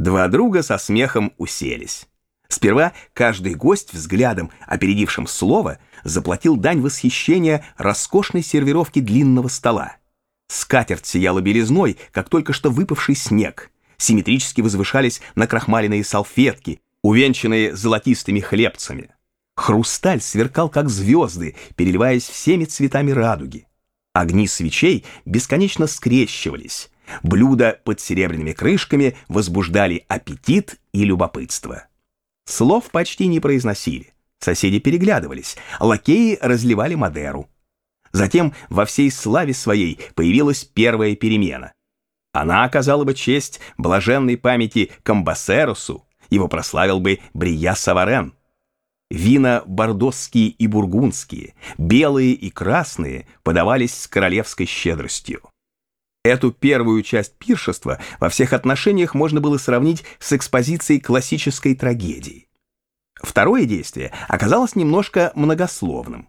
Два друга со смехом уселись. Сперва каждый гость взглядом, опередившим слово, заплатил дань восхищения роскошной сервировки длинного стола. Скатерть сияла белизной, как только что выпавший снег. Симметрически возвышались накрахмаленные салфетки, увенчанные золотистыми хлебцами. Хрусталь сверкал, как звезды, переливаясь всеми цветами радуги. Огни свечей бесконечно скрещивались. Блюда под серебряными крышками возбуждали аппетит и любопытство. Слов почти не произносили. Соседи переглядывались, лакеи разливали Мадеру. Затем во всей славе своей появилась первая перемена. Она оказала бы честь блаженной памяти Камбасерусу, его прославил бы Брия Саварен. Вина бордосские и бургундские, белые и красные, подавались с королевской щедростью. Эту первую часть пиршества во всех отношениях можно было сравнить с экспозицией классической трагедии. Второе действие оказалось немножко многословным.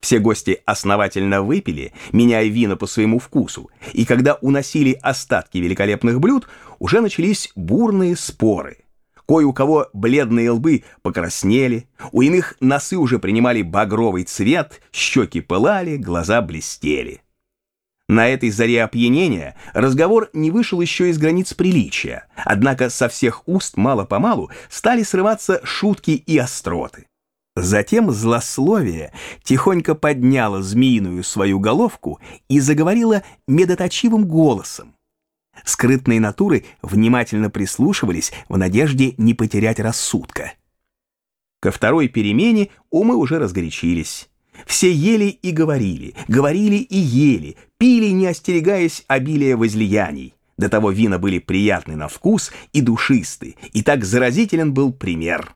Все гости основательно выпили, меняя вина по своему вкусу, и когда уносили остатки великолепных блюд, уже начались бурные споры. Кое у кого бледные лбы покраснели, у иных носы уже принимали багровый цвет, щеки пылали, глаза блестели. На этой заре опьянения разговор не вышел еще из границ приличия, однако со всех уст мало-помалу стали срываться шутки и остроты. Затем злословие тихонько подняло змеиную свою головку и заговорило медоточивым голосом. Скрытные натуры внимательно прислушивались в надежде не потерять рассудка. Ко второй перемене умы уже разгорячились. Все ели и говорили, говорили и ели, пили, не остерегаясь обилия возлияний. До того вина были приятны на вкус и душисты, и так заразителен был пример.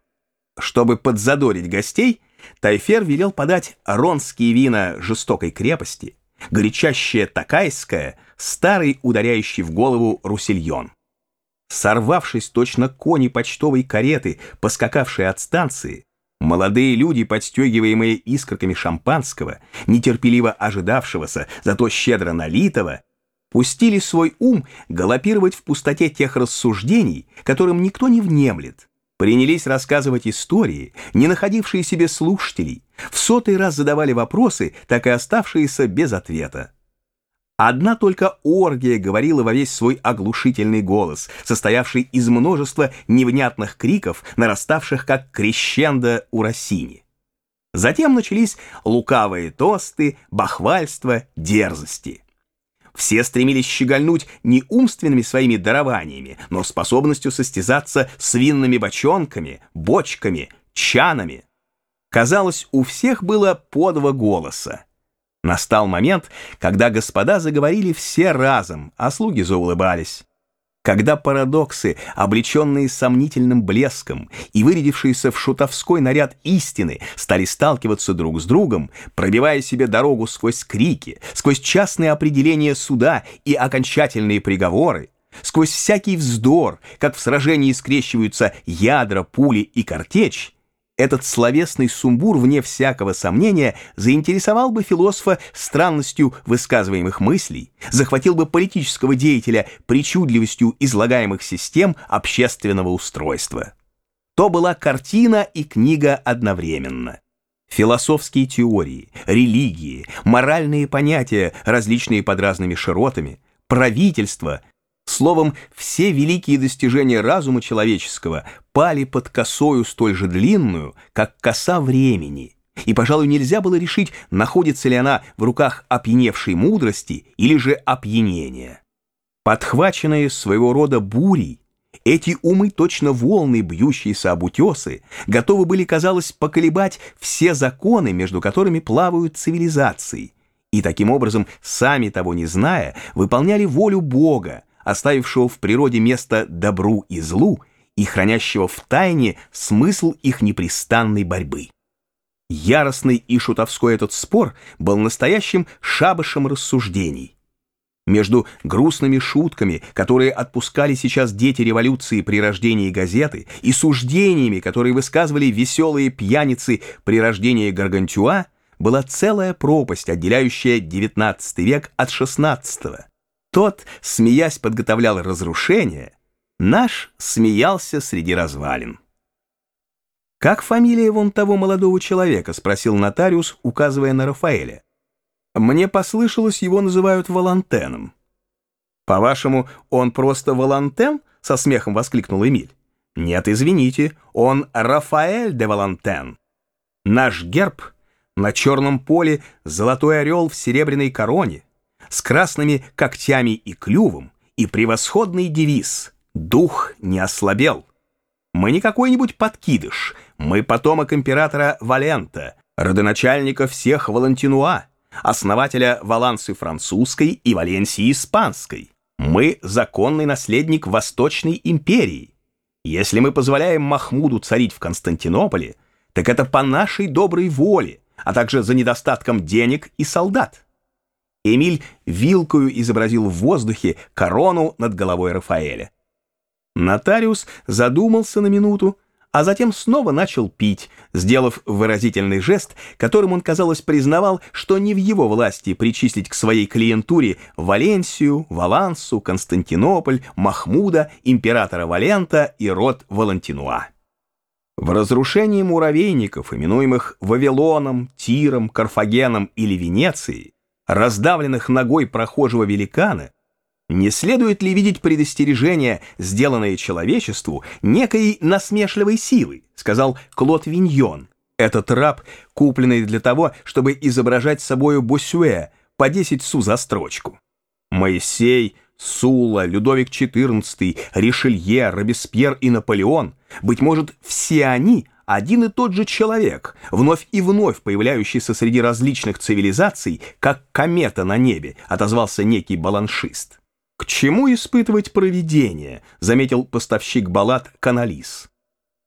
Чтобы подзадорить гостей, Тайфер велел подать ронские вина жестокой крепости, горячащее такайское, старый ударяющий в голову русильон. Сорвавшись точно кони почтовой кареты, поскакавшие от станции, Молодые люди, подстегиваемые искорками шампанского, нетерпеливо ожидавшегося, зато щедро налитого, пустили свой ум галопировать в пустоте тех рассуждений, которым никто не внемлет. Принялись рассказывать истории, не находившие себе слушателей, в сотый раз задавали вопросы, так и оставшиеся без ответа. Одна только оргия говорила во весь свой оглушительный голос, состоявший из множества невнятных криков, нараставших как крещендо у Россини. Затем начались лукавые тосты, бахвальства, дерзости. Все стремились щегольнуть не умственными своими дарованиями, но способностью состязаться с винными бочонками, бочками, чанами. Казалось, у всех было по два голоса. Настал момент, когда господа заговорили все разом, а слуги заулыбались. Когда парадоксы, облеченные сомнительным блеском и вырядившиеся в шутовской наряд истины, стали сталкиваться друг с другом, пробивая себе дорогу сквозь крики, сквозь частные определения суда и окончательные приговоры, сквозь всякий вздор, как в сражении скрещиваются ядра, пули и картечь, этот словесный сумбур, вне всякого сомнения, заинтересовал бы философа странностью высказываемых мыслей, захватил бы политического деятеля причудливостью излагаемых систем общественного устройства. То была картина и книга одновременно. Философские теории, религии, моральные понятия, различные под разными широтами, правительство, Словом, все великие достижения разума человеческого пали под косою столь же длинную, как коса времени, и, пожалуй, нельзя было решить, находится ли она в руках опьяневшей мудрости или же опьянения. Подхваченные своего рода бурей, эти умы, точно волны, бьющиеся об утесы, готовы были, казалось, поколебать все законы, между которыми плавают цивилизации, и таким образом, сами того не зная, выполняли волю Бога, оставившего в природе место добру и злу и хранящего в тайне смысл их непрестанной борьбы. Яростный и шутовской этот спор был настоящим шабашем рассуждений. Между грустными шутками, которые отпускали сейчас дети революции при рождении газеты, и суждениями, которые высказывали веселые пьяницы при рождении Гаргантюа, была целая пропасть, отделяющая XIX век от XVI. Тот, смеясь, подготовлял разрушение, Наш смеялся среди развалин. «Как фамилия вон того молодого человека?» — спросил нотариус, указывая на Рафаэля. «Мне послышалось, его называют Волантеном». «По-вашему, он просто Волантен?» — со смехом воскликнул Эмиль. «Нет, извините, он Рафаэль де Волантен. Наш герб на черном поле золотой орел в серебряной короне, с красными когтями и клювом, и превосходный девиз «Дух не ослабел». Мы не какой-нибудь подкидыш, мы потомок императора Валента, родоначальника всех Валентинуа, основателя Валансы французской и Валенсии испанской. Мы законный наследник Восточной империи. Если мы позволяем Махмуду царить в Константинополе, так это по нашей доброй воле, а также за недостатком денег и солдат. Эмиль вилкою изобразил в воздухе корону над головой Рафаэля. Нотариус задумался на минуту, а затем снова начал пить, сделав выразительный жест, которым он, казалось, признавал, что не в его власти причислить к своей клиентуре Валенсию, Валансу, Константинополь, Махмуда, императора Валента и род Валентинуа. В разрушении муравейников, именуемых Вавилоном, Тиром, Карфагеном или Венецией, раздавленных ногой прохожего великана, не следует ли видеть предостережение, сделанное человечеству некой насмешливой силой, сказал Клод Виньон. Этот раб, купленный для того, чтобы изображать собою Босюэ, по 10 су за строчку. Моисей, Сула, Людовик XIV, Ришелье, Робеспьер и Наполеон, быть может, все они – один и тот же человек, вновь и вновь появляющийся среди различных цивилизаций, как комета на небе, отозвался некий баланшист. «К чему испытывать провидение?» — заметил поставщик баллад Каналис.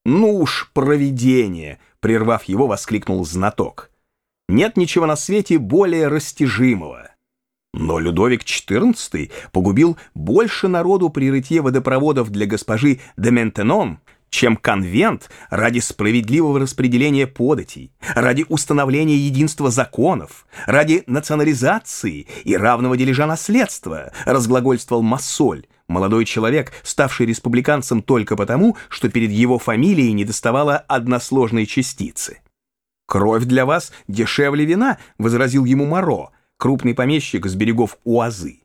«Ну уж, провидение!» — прервав его, воскликнул знаток. «Нет ничего на свете более растяжимого». Но Людовик XIV погубил больше народу при рытье водопроводов для госпожи де Ментенон, чем конвент ради справедливого распределения податей, ради установления единства законов, ради национализации и равного дележа наследства, разглагольствовал Массоль, молодой человек, ставший республиканцем только потому, что перед его фамилией недоставало односложной частицы. «Кровь для вас дешевле вина», — возразил ему Моро, крупный помещик с берегов Уазы.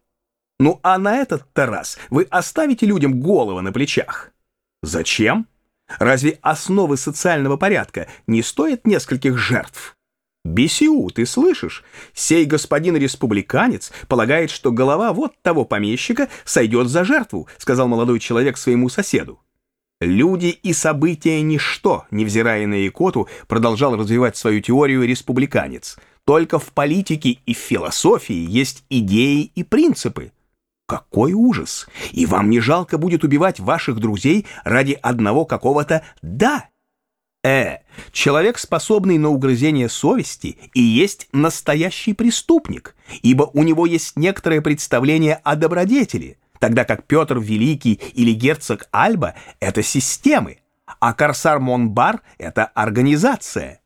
«Ну а на этот-то раз вы оставите людям головы на плечах?» «Зачем?» Разве основы социального порядка не стоят нескольких жертв? Бесиу, ты слышишь? Сей господин республиканец полагает, что голова вот того помещика сойдет за жертву, сказал молодой человек своему соседу. Люди и события ничто, невзирая на икоту, продолжал развивать свою теорию республиканец. Только в политике и философии есть идеи и принципы. Какой ужас! И вам не жалко будет убивать ваших друзей ради одного какого-то «да»? Э, человек, способный на угрызение совести, и есть настоящий преступник, ибо у него есть некоторое представление о добродетели, тогда как Петр Великий или герцог Альба — это системы, а Корсар Монбар — это организация.